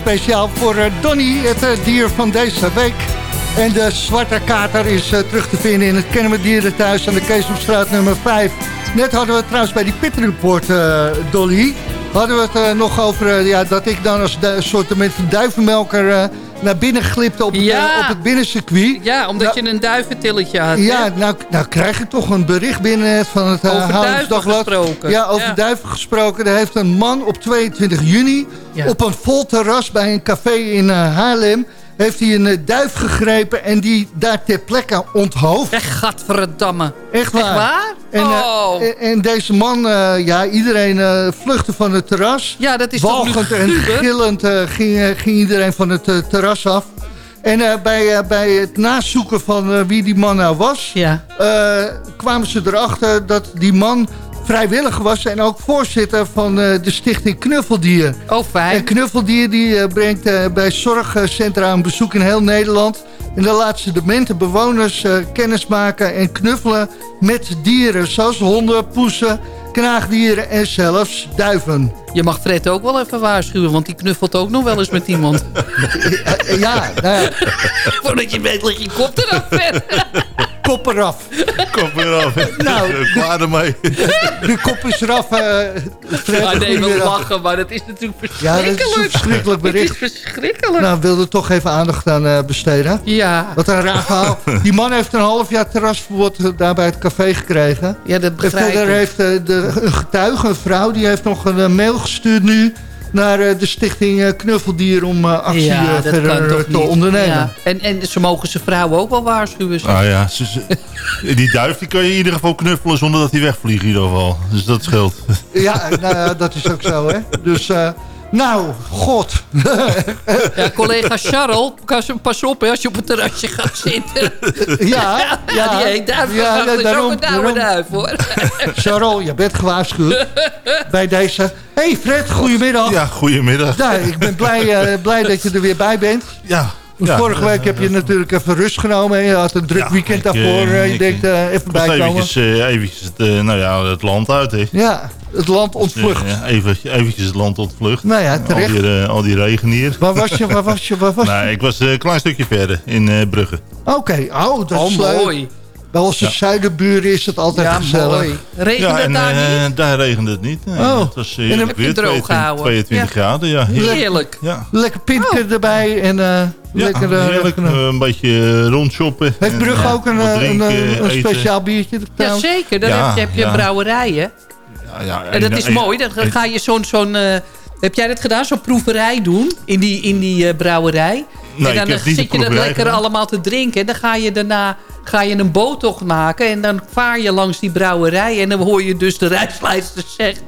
speciaal voor eh, Donny, het eh, dier van deze week. En de zwarte kater is eh, terug te vinden in het Kennemer aan de Keesomstraat nummer 5. Net hadden we trouwens bij die Pit Report, eh, Dolly. Hadden we het nog over ja, dat ik dan als soort duivenmelker naar binnen glipte op, het, Ja. op het binnencircuit. Ja, omdat Nou, je een duiventilletje had. hè? Ja, nou, nou krijg ik toch een bericht binnen van het uh, gesproken. Ja, over Ja. duiven gesproken. Er heeft een man op 22 juni Ja. op een vol terras bij een café in eh, Haarlem... heeft hij een eh, duif gegrepen en die daar ter plekke onthoofd. Echt, gadverdamme. Echt waar. Echt waar? En, eh, oh. en, en deze man, eh, ja, iedereen eh, vluchtte van het terras. ja, dat is toch Walgend en luguber? gillend ging, ging iedereen van het terras af. En bij, bij het nazoeken van wie die man nou was... Ja. kwamen ze erachter dat die man vrijwilliger was... en ook voorzitter van eh, de stichting Knuffeldier. Oh, En fijn. Knuffeldier die, eh, brengt eh, bij zorgcentra een bezoek in heel Nederland. En dan laat ze demente bewoners kennis maken en knuffelen met dieren... zoals honden, poesen, knaagdieren en zelfs duiven. Je mag Fred ook wel even waarschuwen, want die knuffelt ook nog wel eens met iemand. Eh, ja, nou ja, Voordat je weet, lig je kop eraf, Fred. kop eraf. Kom eraf. Nou, Klaar ermee. De kop is eraf. eh Fred, Ja, nee, we lachen, maar dat is natuurlijk Ja, dat is een verschrikkelijk. verschrikkelijk Het is bericht. verschrikkelijk. Nou, wilde toch even aandacht aan eh, besteden. ja. Wat een raar verhaal. Die man heeft een half jaar terrasverbod eh, daar bij het café gekregen. ja, dat En begrijp verder ik. heeft eh, de, een getuige, een vrouw, die heeft nog een mail gestuurd nu naar eh, de stichting eh, Knuffeldier om eh, actie ja, verder te niet. ondernemen. Ja. En, en ze mogen zijn vrouw ook wel waarschuwen. Nou ja, ze- ze- die duif die kan je in ieder geval knuffelen zonder dat hij wegvliegt in ieder geval. Dus dat scheelt. Ja, nou, dat is ook zo, hè. Dus, eh, nou, god. Ja, collega Charles, pas- pas op hè, als je op het terrasje gaat zitten. Ja, Ja, die heet duif. ja, daarom- ook een oude daarom. duif, hoor. Charles, je bent gewaarschuwd bij deze. hey Fred, goedemiddag. Ja, goedemiddag. Nou, ik ben blij, eh, blij dat je er weer bij bent. Ja. Ja. Vorige week heb je natuurlijk even rust genomen. Je had een druk Ja, weekend ik, daarvoor. eh, eh, je ik, denkt eh, even Ik was bijkomen. eventjes, eh, eventjes het, eh, nou ja, het land uit. Hè. Ja, het land ontvlucht. Dus, eh, ja, even, eventjes het land ontvlucht. Nou ja, Al terecht. die, eh, al die regen hier. Waar was je? Waar was je? Waar was je? Nou, ik was eh, een klein stukje verder in eh, Brugge. Oké, oh, dat Oh, is leuk. mooi. Bij onze zuidenburen is het altijd Ja, gezellig. mooi. Regent ja, het en daar eh, niet? daar regende het niet. Nee, Oh. Het was En uh, dan heb je weer droog 22, gehouden. 22 Ja. graden. Ja, heerlijk. Heerlijk. Ja. Lekker pintje erbij en eh, Ja, lekker... eh, heerlijk. lekker, Eh, een beetje eh, rondshoppen. Heeft eh, ook een, eh, een, drinken, een, een eten. speciaal biertje Ja, trouwens? zeker. Dan Ja, heb je, heb je ja. een brouwerij, hè? Ja, ja, En dat en- is en- mooi. Dan en- ga je zo'n... zo'n eh, heb jij dat gedaan? Zo'n proeverij doen in die, in die eh, brouwerij? Nee, en dan eh, zit je dat lekker gedaan. allemaal te drinken. En dan ga je daarna ga je een boottocht maken. En dan vaar je langs die brouwerij. En dan hoor je dus de reisleider zeggen...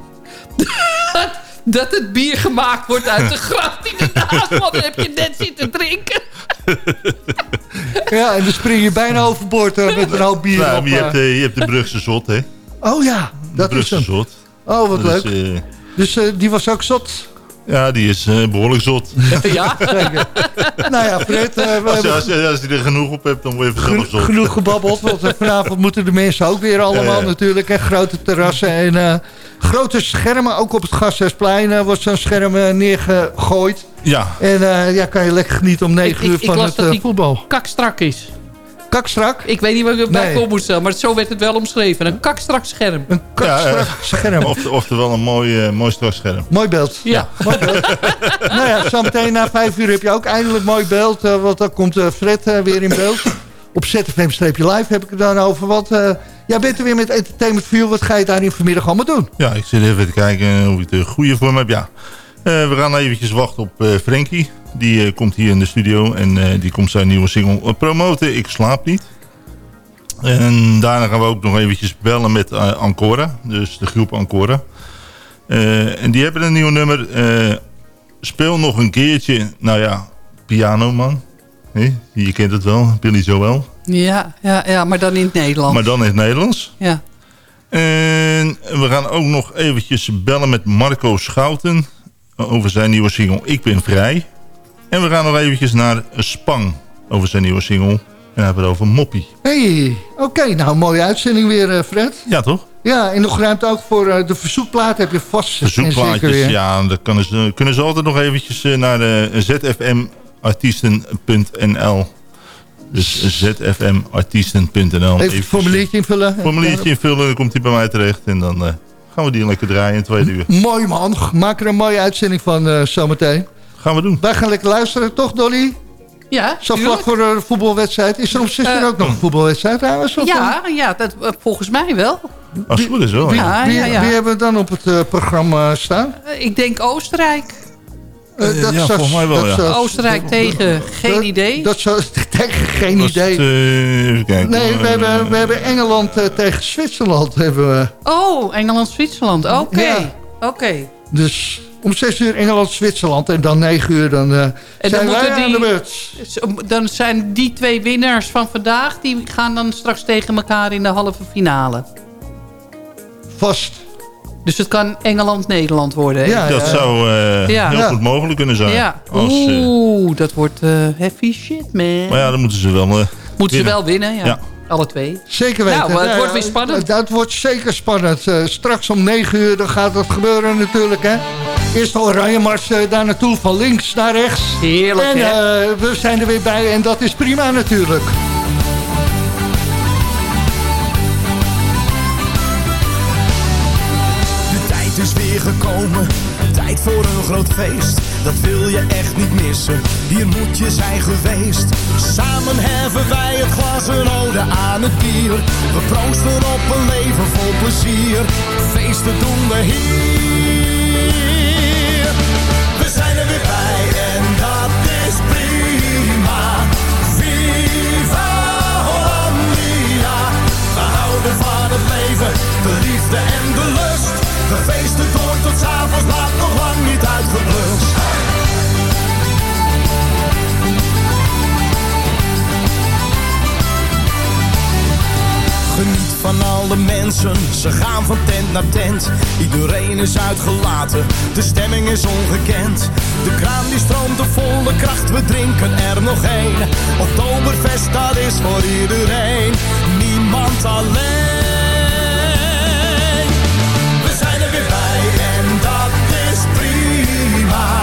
dat het bier gemaakt wordt uit de gracht die ernaast. Want dan heb je net zitten drinken. Ja, en dan spring je bijna overboord eh, met een hoop bier Nou, op. maar je, hebt, eh. eh, je hebt de Brugse zot, hè? Oh ja, dat de is Brugse hem. zot. Oh, wat Dat is, leuk. eh, Dus eh, die was ook zot. Ja, die is eh, behoorlijk zot. Ja, Zeker. nou ja, Fred, eh, we Als, je- hebben als, je- als je er genoeg op hebt, dan word je vanzelf geno- zot. genoeg gebabbeld. Want eh, vanavond moeten de mensen ook weer allemaal Ja, ja. natuurlijk. En grote terrassen en eh, grote schermen. Ook op het Gasthuisplein wordt zo'n scherm neergegooid. Ja, En eh, ja, kan je lekker genieten om 9 Ik- ik- uur ik van las het dat die- voetbal. kakstrak is. Kakstrak? Ik weet niet wat ik erbij Nee. voor moet stellen. Maar zo werd het wel omschreven. Een kakstrak scherm. Een kakstrak Ja, scherm. of, oftewel een mooi, eh mooi strakscherm. Mooi beeld. Ja. Mooi beeld. nou ja, zometeen na vijf uur heb je ook eindelijk mooi beeld. eh, want dan komt eh, Fred eh, weer in beeld. Op ZFM-live heb ik het dan over. Want eh, jij bent er weer met Entertainment View. Wat ga je daar in vanmiddag allemaal doen? Ja, ik zit even te kijken of ik de goede voor me heb. Ja, Eh, we gaan eventjes wachten op eh Frankie. Die eh, komt hier in de studio en eh, die komt zijn nieuwe single eh, promoten. Ik slaap niet. En daarna gaan we ook nog eventjes bellen met Ancora. Dus de groep Ancora. En die hebben een nieuw nummer. speel nog een keertje. Nou ja, Piano Man. Je kent het wel, Billy Joel. Ja, ja, ja, maar dan in het Nederlands. Maar dan in het Nederlands. Ja. En we gaan ook nog eventjes bellen met Marco Schouten over zijn nieuwe single Ik Ben Vrij. En we gaan nog eventjes naar Spang over zijn nieuwe single. En dan hebben we het over Moppie. Hey, oké. nou, mooie uitzending weer, eh, Fred. Ja, toch? Ja, en nog ruimte ook voor eh, de verzoekplaat heb je vast. zeker Verzoekplaatjes, ja, dan kunnen ze, kunnen ze altijd nog eventjes eh, naar eh, zfmartiesten.nl. Dus zfmartiesten.nl. Even een formuliertje invullen. formuliertje invullen, dan komt hij bij mij terecht. En dan eh, gaan we die lekker draaien in tweede uur. Mooi man. Maak er een mooie uitzending van eh, zometeen. Gaan we doen. Wij gaan lekker luisteren, toch Dolly? Ja, Zo vlak voor de voetbalwedstrijd. Is er om 6 uur Eh, ook nog een voetbalwedstrijd trouwens? Ja, ja dat, eh, volgens mij wel. Als het goed is wel. Wie, ja. Ja, wie, ja, ja. wie hebben we dan op het eh, programma staan? Ik denk Oostenrijk. Eh, Eh, ja, zou- volgens mij wel, ja. Oostenrijk tegen, geen dat- idee. Dat zou tegen geen Was het, idee. eh, even kijken. Nee, we hebben, we hebben Engeland tegen Zwitserland. Hebben we. Oh, Engeland-Zwitserland. Oké, Ja. oké. Dus om 6 uur Engeland-Zwitserland. En dan 9 uur dan, eh dan zijn wij moeten aan die- de beurt. Dan zijn die twee winnaars van vandaag... die gaan dan straks tegen elkaar in de halve finale. Vast. Dus het kan Engeland-Nederland worden. Ja, Dat ja. zou eh, Ja. heel goed mogelijk kunnen zijn. Ja. Als, eh, Oeh, dat wordt eh, heavy shit, man. maar ja, dan moeten ze wel... Moeten ze wel winnen, ja. Alle twee. Zeker weten. Nou, het Ja, wordt ja, weer spannend. Dat, wordt zeker spannend. Eh, straks om 9 uur dan gaat dat gebeuren natuurlijk. Hè. Eerst de oranje mars eh, daar naartoe van links naar rechts. Heerlijk, En hè? eh, we zijn er weer bij en dat is prima natuurlijk. De tijd is weer gekomen, tijd voor een groot feest. Dat wil je echt niet missen, hier moet je zijn geweest. Samen heffen wij het glas een ode aan het bier. We proosten op een leven vol plezier, feesten doen we hier. We zijn er weer bij en dat is prima. Viva Hollandia, we houden van het leven, de liefde en de lust. We feesten door tot s'avonds laat, nog lang niet uitgeblust. Geniet van alle mensen, ze gaan van tent naar tent. Iedereen is uitgelaten, de stemming is ongekend. De kraan die stroomt op volle kracht, we drinken er nog één. Oktoberfest, dat is voor iedereen, niemand alleen. Prima.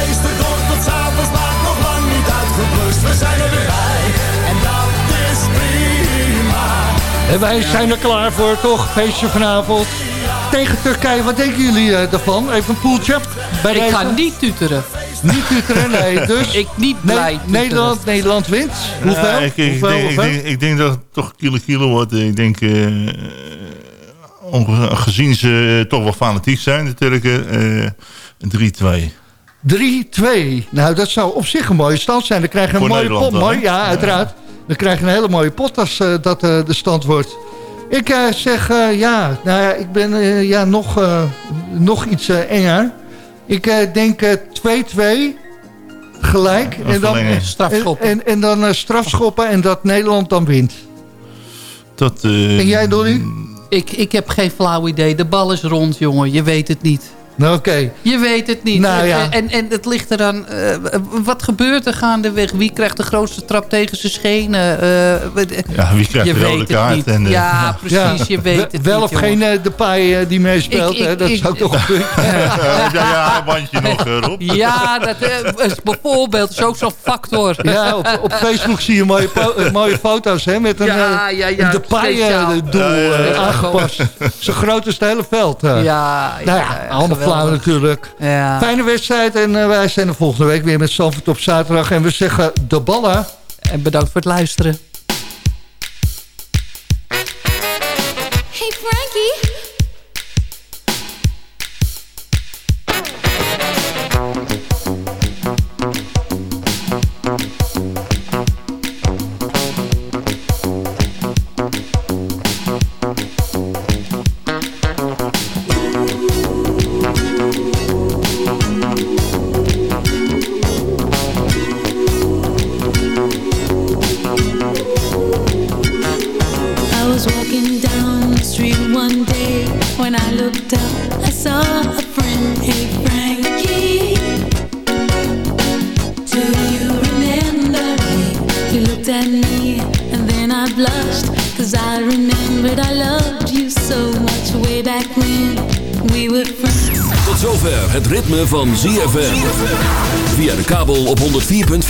We zijn er weer bij en dat is prima. En wij zijn er klaar voor, toch? Feestje vanavond. Tegen Turkije, wat denken jullie uh, ervan? Even een poeltje. Bij ik ga niet tuteren. Niet tuteren, nee. Dus ik niet blij nee, Nederland, Nederland wint. Hoeveel? Ja, ik, ik, hoeveel, denk, hoeveel? Ik, denk, ik, denk, dat het toch kilo kilo wordt. Ik denk, uh, gezien ze toch wel fanatiek zijn, de Turken, uh, 3-2. 3-2. Nou, dat zou op zich een mooie stand zijn. Dan krijg je een Voor mooie pot. dan, Mooi, ja, uiteraard. Dan krijg je een hele mooie pot als uh, dat uh, de stand wordt. Ik uh, zeg, ja, nou ja, ik ben ja, nog, nog iets enger. Ik denk 2-2 gelijk. En dan. Strafschoppen. En, en, en dan strafschoppen en dat Nederland dan wint. Dat, en jij, Dolly? Ik, ik heb geen flauw idee. De bal is rond, jongen. Je weet het niet. Nou, Oké. Okay. Je weet het niet. Nou, ja. en, en het ligt eraan... Uh, wat gebeurt er gaandeweg? Wie krijgt de grootste trap tegen zijn schenen? Uh, ja, wie krijgt je de rode kaart? En, uh, ja, precies. Ja. Je weet het Wel niet, of geen de paai die meespeelt. Ik, ik, dat ik, zou toch een punt Heb jij ja, bandje nog, Rob? Ja, dat is bijvoorbeeld is ook zo'n factor. Ja, op, op, Facebook zie je mooie, mooie foto's hè, met een, ja, ja, ja, de paai-doel aangepast. Zo groot is het hele veld. Ja, ja, nou ja, allemaal natuurlijk. Ja. Fijne wedstrijd en uh, wij zijn er volgende week weer met Zandvoort op zaterdag. En we zeggen de ballen. En bedankt voor het luisteren.